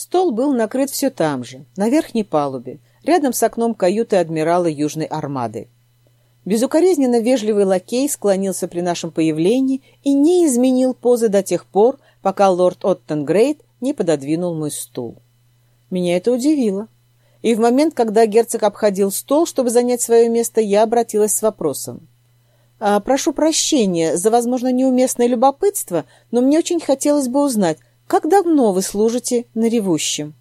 Стол был накрыт все там же, на верхней палубе, рядом с окном каюты адмирала Южной Армады. Безукоризненно вежливый лакей склонился при нашем появлении и не изменил позы до тех пор, пока лорд Оттенгрейд не пододвинул мой стул. Меня это удивило. И в момент, когда герцог обходил стол, чтобы занять свое место, я обратилась с вопросом. А, «Прошу прощения за, возможно, неуместное любопытство, но мне очень хотелось бы узнать, как давно вы служите на ревущем?»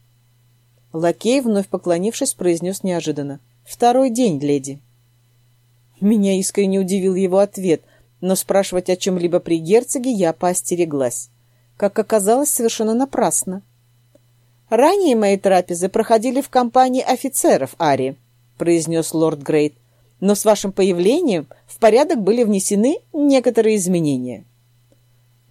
Лакей, вновь поклонившись, произнес неожиданно. «Второй день, леди». Меня искренне удивил его ответ, но спрашивать о чем-либо при герцоге я поостереглась. Как оказалось, совершенно напрасно. «Ранее мои трапезы проходили в компании офицеров, Ари», — произнес лорд Грейт. «Но с вашим появлением в порядок были внесены некоторые изменения».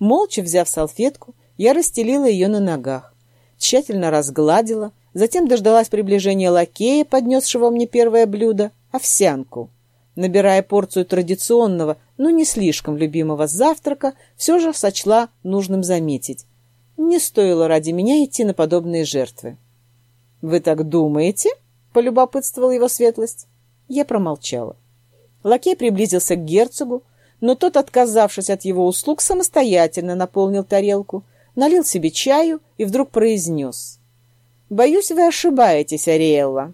Молча взяв салфетку, я расстелила ее на ногах, тщательно разгладила, затем дождалась приближения лакея, поднесшего мне первое блюдо — овсянку. Набирая порцию традиционного, но не слишком любимого завтрака, все же сочла нужным заметить. Не стоило ради меня идти на подобные жертвы. «Вы так думаете?» — полюбопытствовала его светлость. Я промолчала. Лакей приблизился к герцогу, но тот, отказавшись от его услуг, самостоятельно наполнил тарелку, налил себе чаю и вдруг произнес. «Боюсь, вы ошибаетесь, Ариэлла».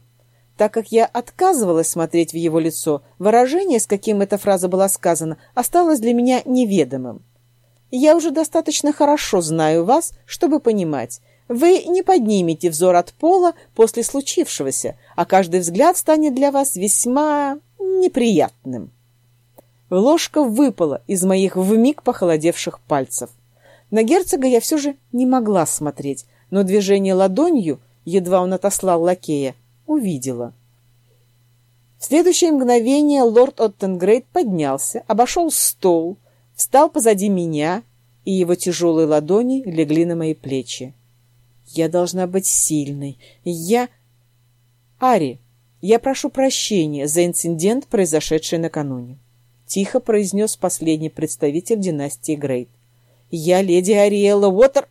Так как я отказывалась смотреть в его лицо, выражение, с каким эта фраза была сказана, осталось для меня неведомым. Я уже достаточно хорошо знаю вас, чтобы понимать. Вы не поднимете взор от пола после случившегося, а каждый взгляд станет для вас весьма неприятным. Ложка выпала из моих вмиг похолодевших пальцев. На герцога я все же не могла смотреть, но движение ладонью, едва он отослал лакея, увидела. В следующее мгновение лорд Оттенгрейд поднялся, обошел стол, встал позади меня, и его тяжелые ладони легли на мои плечи. Я должна быть сильной. Я... Ари, я прошу прощения за инцидент, произошедший накануне. Тихо произнес последний представитель династии Грейт. Я леди Ариэла Уотер...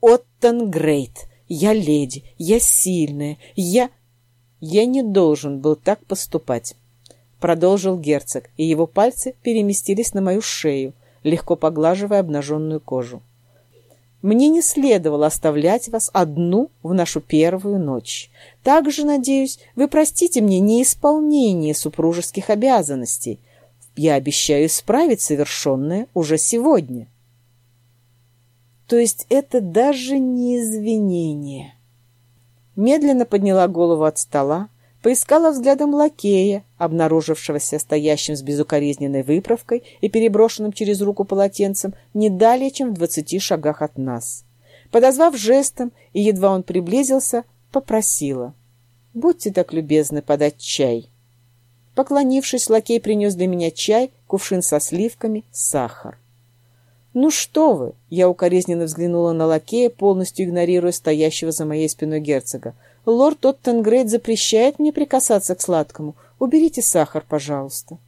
Оттон Грейт. Я леди. Я сильная. Я... Я не должен был так поступать. Продолжил герцог, и его пальцы переместились на мою шею, легко поглаживая обнаженную кожу. Мне не следовало оставлять вас одну в нашу первую ночь. Также, надеюсь, вы простите мне неисполнение супружеских обязанностей. Я обещаю исправить совершенное уже сегодня. То есть это даже не извинение. Медленно подняла голову от стола, поискала взглядом лакея, обнаружившегося стоящим с безукоризненной выправкой и переброшенным через руку полотенцем не далее, чем в двадцати шагах от нас. Подозвав жестом, и едва он приблизился, попросила. «Будьте так любезны подать чай». Поклонившись, лакей принес для меня чай, кувшин со сливками, сахар. «Ну что вы!» — я укоризненно взглянула на лакея, полностью игнорируя стоящего за моей спиной герцога. Лорд Оттенгрейд запрещает мне прикасаться к сладкому. Уберите сахар, пожалуйста.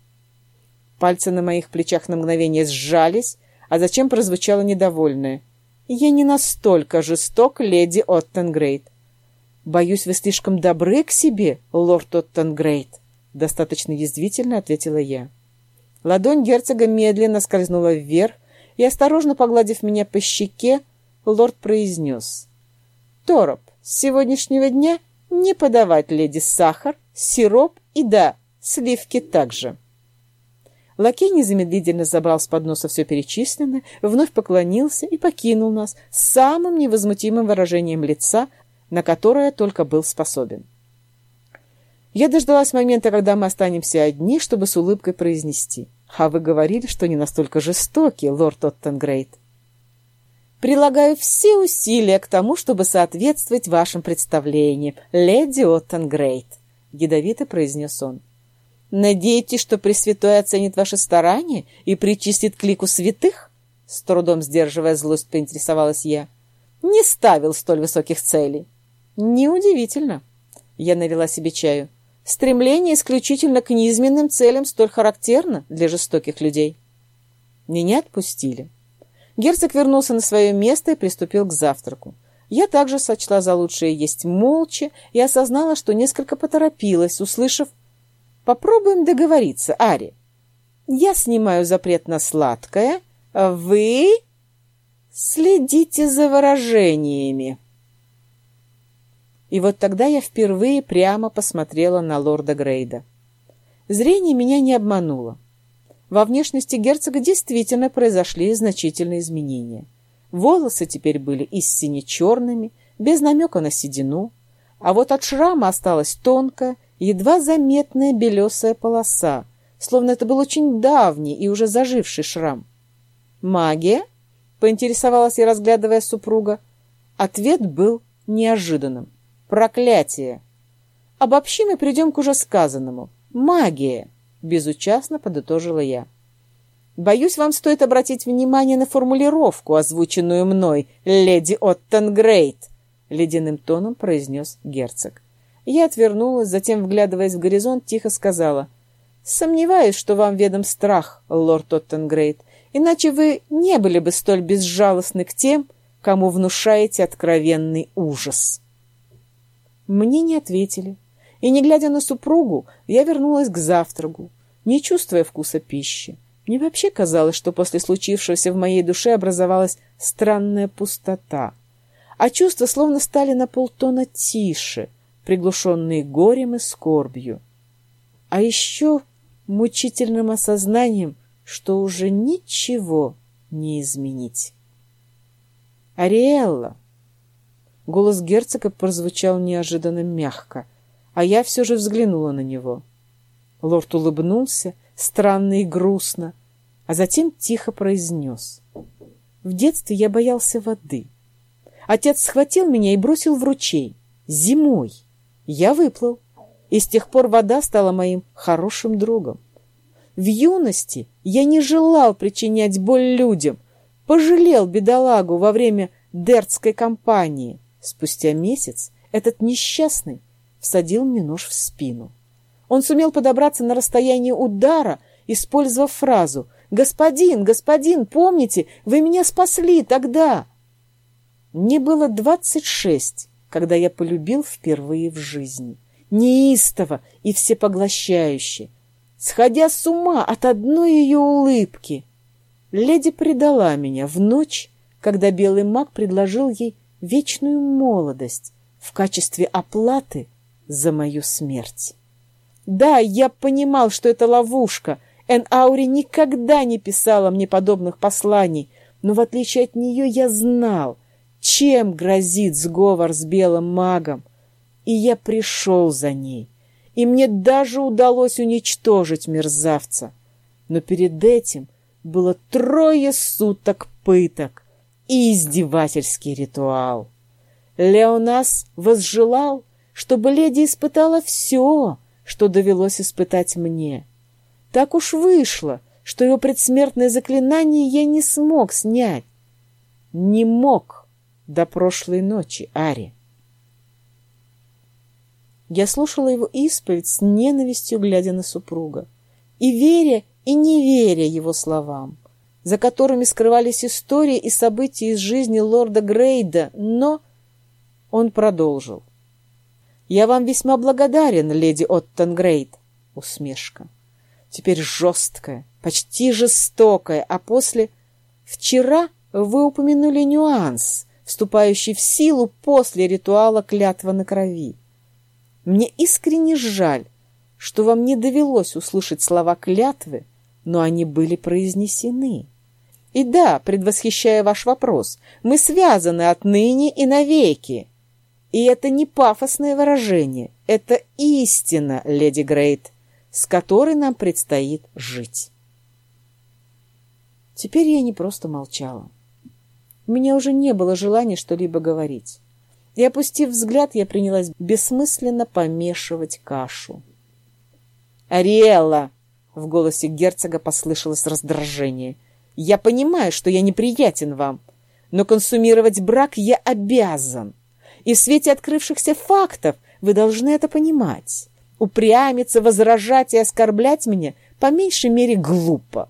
Пальцы на моих плечах на мгновение сжались, а зачем прозвучало недовольное. Я не настолько жесток, леди Оттенгрейд. Боюсь, вы слишком добры к себе, лорд Оттенгрейд. Достаточно язвительно ответила я. Ладонь герцога медленно скользнула вверх, и, осторожно погладив меня по щеке, лорд произнес. «Тороп, с сегодняшнего дня не подавать леди сахар, сироп и, да, сливки также. Лакей незамедлительно забрал с подноса все перечисленное, вновь поклонился и покинул нас с самым невозмутимым выражением лица, на которое только был способен. Я дождалась момента, когда мы останемся одни, чтобы с улыбкой произнести. «А вы говорили, что не настолько жестокий, лорд Оттенгрейд». Прилагаю все усилия к тому, чтобы соответствовать вашим представлениям, леди Оттенгрейд», — ядовито произнес он. «Надеетесь, что Пресвятой оценит ваши старания и причислит к лику святых?» С трудом сдерживая злость, поинтересовалась я. «Не ставил столь высоких целей». «Неудивительно». Я налила себе чаю. «Стремление исключительно к низменным целям столь характерно для жестоких людей». Меня отпустили. Герцог вернулся на свое место и приступил к завтраку. Я также сочла за лучшее есть молча и осознала, что несколько поторопилась, услышав «Попробуем договориться, Ари. Я снимаю запрет на сладкое, а вы следите за выражениями». И вот тогда я впервые прямо посмотрела на лорда Грейда. Зрение меня не обмануло. Во внешности герцога действительно произошли значительные изменения. Волосы теперь были истинно черными, без намека на седину, а вот от шрама осталась тонкая, едва заметная белесая полоса, словно это был очень давний и уже заживший шрам. «Магия?» — поинтересовалась я, разглядывая супруга. Ответ был неожиданным. «Проклятие!» Обобщим и придем к уже сказанному. «Магия!» — безучастно подытожила я. Боюсь, вам стоит обратить внимание на формулировку, озвученную мной, леди Оттенгрейд, — ледяным тоном произнес герцог. Я отвернулась, затем, вглядываясь в горизонт, тихо сказала. «Сомневаюсь, что вам ведом страх, лорд Оттенгрейд, иначе вы не были бы столь безжалостны к тем, кому внушаете откровенный ужас». Мне не ответили, и, не глядя на супругу, я вернулась к завтраку, не чувствуя вкуса пищи. Мне вообще казалось, что после случившегося в моей душе образовалась странная пустота, а чувства словно стали на полтона тише, приглушенные горем и скорбью. А еще мучительным осознанием, что уже ничего не изменить. «Ариэлла!» Голос герцога прозвучал неожиданно мягко, а я все же взглянула на него. Лорд улыбнулся, странно и грустно, а затем тихо произнес. В детстве я боялся воды. Отец схватил меня и бросил в ручей. Зимой. Я выплыл. И с тех пор вода стала моим хорошим другом. В юности я не желал причинять боль людям, пожалел бедолагу во время дертской кампании. Спустя месяц этот несчастный всадил мне нож в спину. Он сумел подобраться на расстояние удара, использовав фразу — «Господин, господин, помните, вы меня спасли тогда!» Мне было двадцать шесть, когда я полюбил впервые в жизни. Неистово и всепоглощающе, сходя с ума от одной ее улыбки. Леди предала меня в ночь, когда белый маг предложил ей вечную молодость в качестве оплаты за мою смерть. Да, я понимал, что это ловушка — Эн Аури никогда не писала мне подобных посланий, но в отличие от нее я знал, чем грозит сговор с белым магом. И я пришел за ней, и мне даже удалось уничтожить мерзавца. Но перед этим было трое суток пыток и издевательский ритуал. Леонас возжелал, чтобы леди испытала все, что довелось испытать мне — так уж вышло, что его предсмертное заклинание я не смог снять. Не мог до прошлой ночи, Ари. Я слушала его исповедь с ненавистью, глядя на супруга, и веря и не веря его словам, за которыми скрывались истории и события из жизни лорда Грейда, но он продолжил. «Я вам весьма благодарен, леди Оттон Грейд», — усмешка теперь жесткая, почти жестокая, а после... Вчера вы упомянули нюанс, вступающий в силу после ритуала клятва на крови. Мне искренне жаль, что вам не довелось услышать слова клятвы, но они были произнесены. И да, предвосхищая ваш вопрос, мы связаны отныне и навеки. И это не пафосное выражение, это истина, леди Грейт с которой нам предстоит жить. Теперь я не просто молчала. У меня уже не было желания что-либо говорить. И, опустив взгляд, я принялась бессмысленно помешивать кашу. «Ариэлла!» — в голосе герцога послышалось раздражение. «Я понимаю, что я неприятен вам, но консумировать брак я обязан. И в свете открывшихся фактов вы должны это понимать упрямиться, возражать и оскорблять меня по меньшей мере глупо.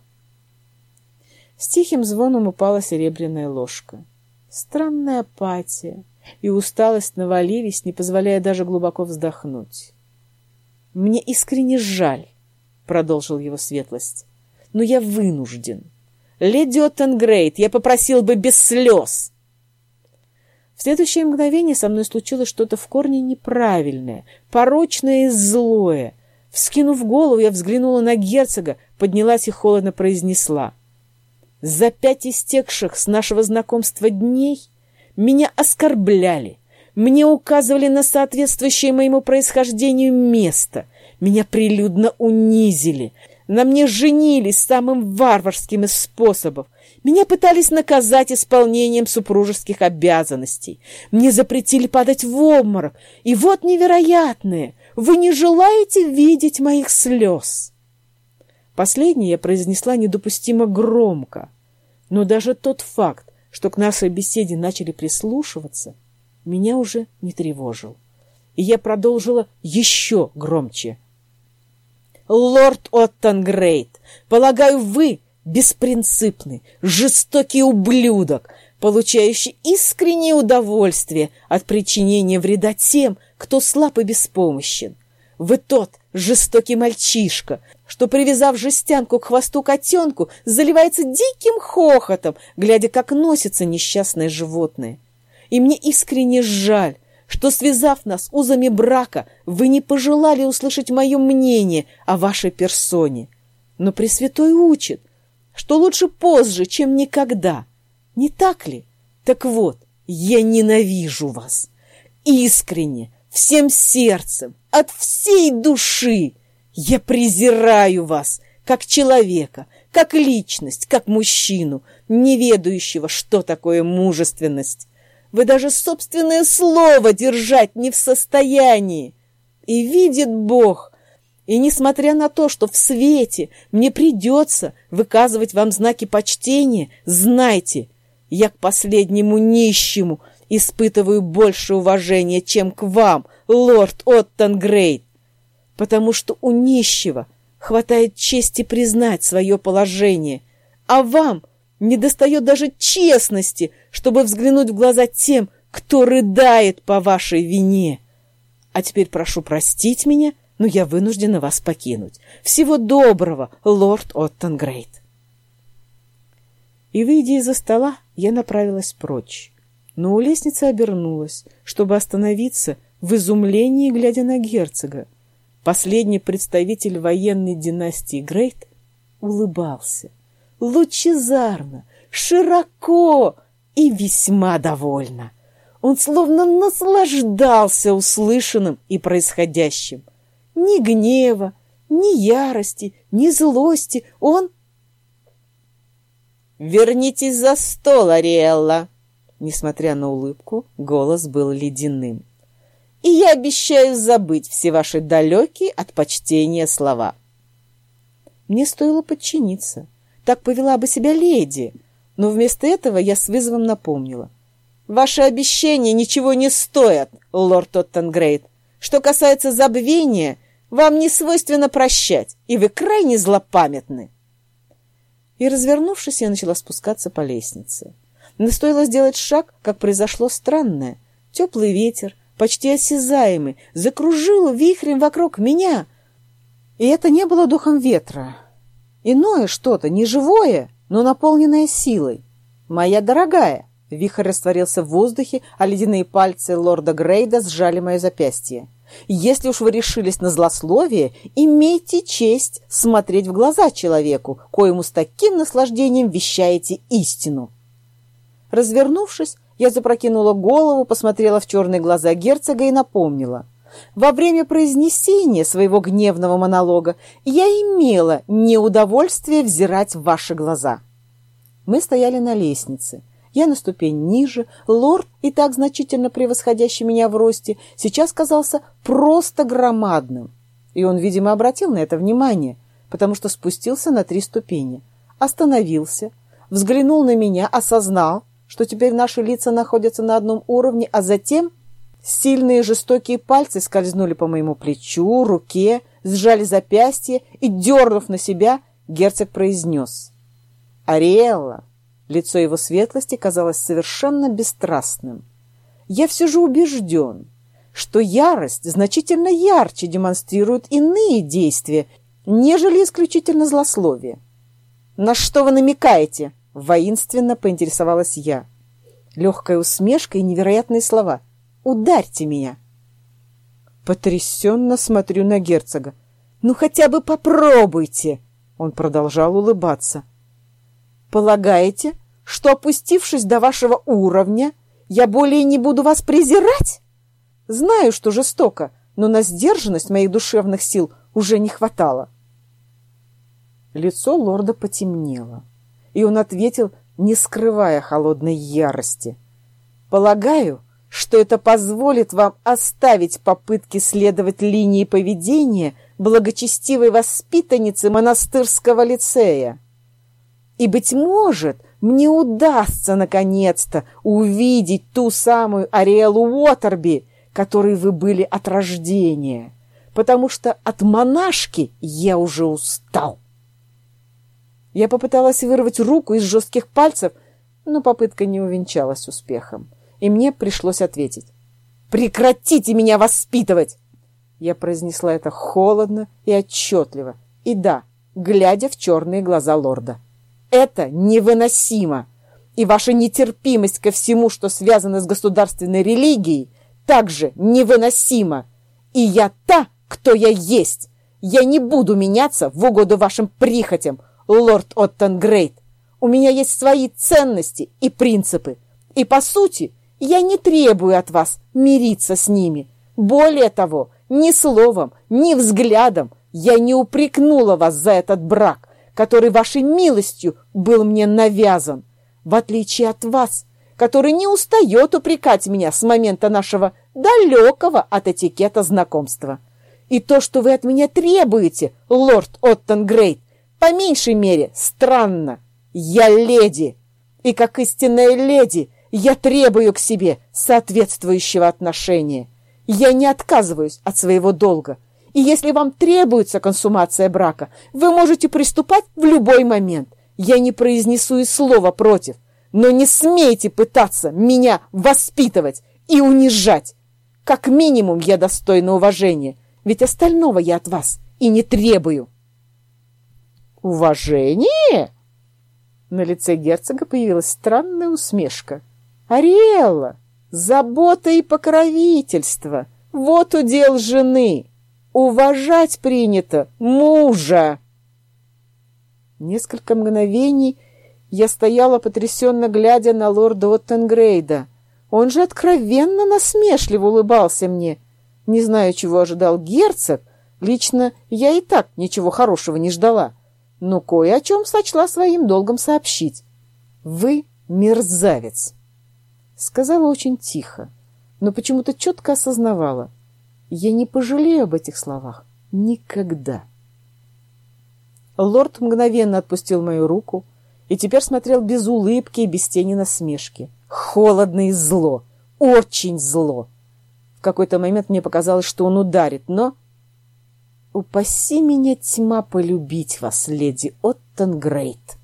С тихим звоном упала серебряная ложка. Странная апатия, и усталость навалились, не позволяя даже глубоко вздохнуть. «Мне искренне жаль», — продолжил его светлость, — «но я вынужден. Леди Оттенгрейд, я попросил бы без слез». В следующее мгновение со мной случилось что-то в корне неправильное, порочное и злое. Вскинув голову, я взглянула на герцога, поднялась и холодно произнесла. «За пять истекших с нашего знакомства дней меня оскорбляли, мне указывали на соответствующее моему происхождению место, меня прилюдно унизили, на мне женились самым варварским из способов, меня пытались наказать исполнением супружеских обязанностей, мне запретили падать в обморок, и вот невероятное, вы не желаете видеть моих слез. Последнее я произнесла недопустимо громко, но даже тот факт, что к нашей беседе начали прислушиваться, меня уже не тревожил. И я продолжила еще громче. «Лорд Оттонгрейд, полагаю, вы беспринципный, жестокий ублюдок, получающий искреннее удовольствие от причинения вреда тем, кто слаб и беспомощен. Вы тот жестокий мальчишка, что, привязав жестянку к хвосту котенку, заливается диким хохотом, глядя, как носится несчастное животное. И мне искренне жаль, что, связав нас узами брака, вы не пожелали услышать мое мнение о вашей персоне. Но Пресвятой учит, что лучше позже, чем никогда. Не так ли? Так вот, я ненавижу вас. Искренне, всем сердцем, от всей души. Я презираю вас, как человека, как личность, как мужчину, не ведающего, что такое мужественность. Вы даже собственное слово держать не в состоянии. И видит Бог, и несмотря на то, что в свете мне придется выказывать вам знаки почтения, знайте, я к последнему нищему испытываю больше уважения, чем к вам, лорд Оттонгрейд, потому что у нищего хватает чести признать свое положение, а вам не достает даже честности, чтобы взглянуть в глаза тем, кто рыдает по вашей вине. А теперь прошу простить меня, но я вынуждена вас покинуть. Всего доброго, лорд Оттонгрейд. И, выйдя из-за стола, я направилась прочь но у лестницы обернулась, чтобы остановиться в изумлении, глядя на герцога. Последний представитель военной династии Грейт улыбался. Лучезарно, широко и весьма довольно. Он словно наслаждался услышанным и происходящим. Ни гнева, ни ярости, ни злости он... «Вернитесь за стол, Ариэлла!» Несмотря на улыбку, голос был ледяным. «И я обещаю забыть все ваши далекие от почтения слова». Мне стоило подчиниться. Так повела бы себя леди. Но вместо этого я с вызовом напомнила. «Ваши обещания ничего не стоят, лорд Оттенгрейд. Что касается забвения, вам не свойственно прощать, и вы крайне злопамятны». И, развернувшись, я начала спускаться по лестнице. Но стоило сделать шаг, как произошло странное. Теплый ветер, почти осязаемый, закружил вихрем вокруг меня. И это не было духом ветра. Иное что-то, не живое, но наполненное силой. «Моя дорогая!» Вихрь растворился в воздухе, а ледяные пальцы лорда Грейда сжали мое запястье. «Если уж вы решились на злословие, имейте честь смотреть в глаза человеку, коему с таким наслаждением вещаете истину». Развернувшись, я запрокинула голову, посмотрела в черные глаза герцога и напомнила. Во время произнесения своего гневного монолога я имела неудовольствие взирать в ваши глаза. Мы стояли на лестнице. Я на ступень ниже, лорд, и так значительно превосходящий меня в росте, сейчас казался просто громадным. И он, видимо, обратил на это внимание, потому что спустился на три ступени. Остановился, взглянул на меня, осознал, что теперь наши лица находятся на одном уровне, а затем сильные жестокие пальцы скользнули по моему плечу, руке, сжали запястье и, дернув на себя, герцог произнес. «Ариэлла!» Лицо его светлости казалось совершенно бесстрастным. я все же убежден, что ярость значительно ярче демонстрирует иные действия, нежели исключительно злословие. «На что вы намекаете?» — воинственно поинтересовалась я. Легкая усмешка и невероятные слова. «Ударьте меня!» Потрясенно смотрю на герцога. «Ну хотя бы попробуйте!» Он продолжал улыбаться. «Полагаете, что, опустившись до вашего уровня, я более не буду вас презирать? Знаю, что жестоко, но на сдержанность моих душевных сил уже не хватало». Лицо лорда потемнело, и он ответил, не скрывая холодной ярости. «Полагаю, что это позволит вам оставить попытки следовать линии поведения благочестивой воспитанницы монастырского лицея. И, быть может, мне удастся наконец-то увидеть ту самую Ариэлу Уотерби, которой вы были от рождения, потому что от монашки я уже устал. Я попыталась вырвать руку из жестких пальцев, но попытка не увенчалась успехом и мне пришлось ответить. «Прекратите меня воспитывать!» Я произнесла это холодно и отчетливо. И да, глядя в черные глаза лорда. «Это невыносимо! И ваша нетерпимость ко всему, что связано с государственной религией, также невыносима! И я та, кто я есть! Я не буду меняться в угоду вашим прихотям, лорд Оттенгрейд! У меня есть свои ценности и принципы, и, по сути, я не требую от вас мириться с ними. Более того, ни словом, ни взглядом я не упрекнула вас за этот брак, который вашей милостью был мне навязан, в отличие от вас, который не устает упрекать меня с момента нашего далекого от этикета знакомства. И то, что вы от меня требуете, лорд Оттенгрейд, по меньшей мере странно. Я леди, и как истинная леди – я требую к себе соответствующего отношения. Я не отказываюсь от своего долга. И если вам требуется консумация брака, вы можете приступать в любой момент. Я не произнесу и слова против. Но не смейте пытаться меня воспитывать и унижать. Как минимум я достойна уважения, ведь остального я от вас и не требую. Уважение? На лице герцога появилась странная усмешка. Ариэлла, забота и покровительство — вот удел жены. Уважать принято мужа. Несколько мгновений я стояла потрясенно, глядя на лорда Оттенгрейда. Он же откровенно насмешливо улыбался мне. Не знаю, чего ожидал герцог. Лично я и так ничего хорошего не ждала. Но кое о чем сочла своим долгом сообщить. Вы мерзавец. Сказала очень тихо, но почему-то четко осознавала. Я не пожалею об этих словах. Никогда. Лорд мгновенно отпустил мою руку и теперь смотрел без улыбки и без тени насмешки. Холодно и зло. Очень зло. В какой-то момент мне показалось, что он ударит, но... «Упаси меня, тьма, полюбить вас, леди Оттенгрейд!»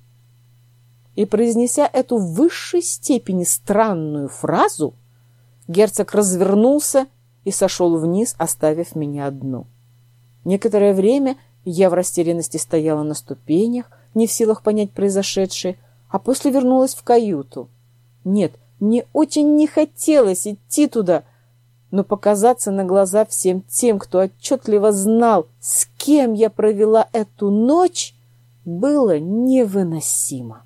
И произнеся эту в высшей степени странную фразу, герцог развернулся и сошел вниз, оставив меня одну. Некоторое время я в растерянности стояла на ступенях, не в силах понять произошедшее, а после вернулась в каюту. Нет, мне очень не хотелось идти туда, но показаться на глаза всем тем, кто отчетливо знал, с кем я провела эту ночь, было невыносимо.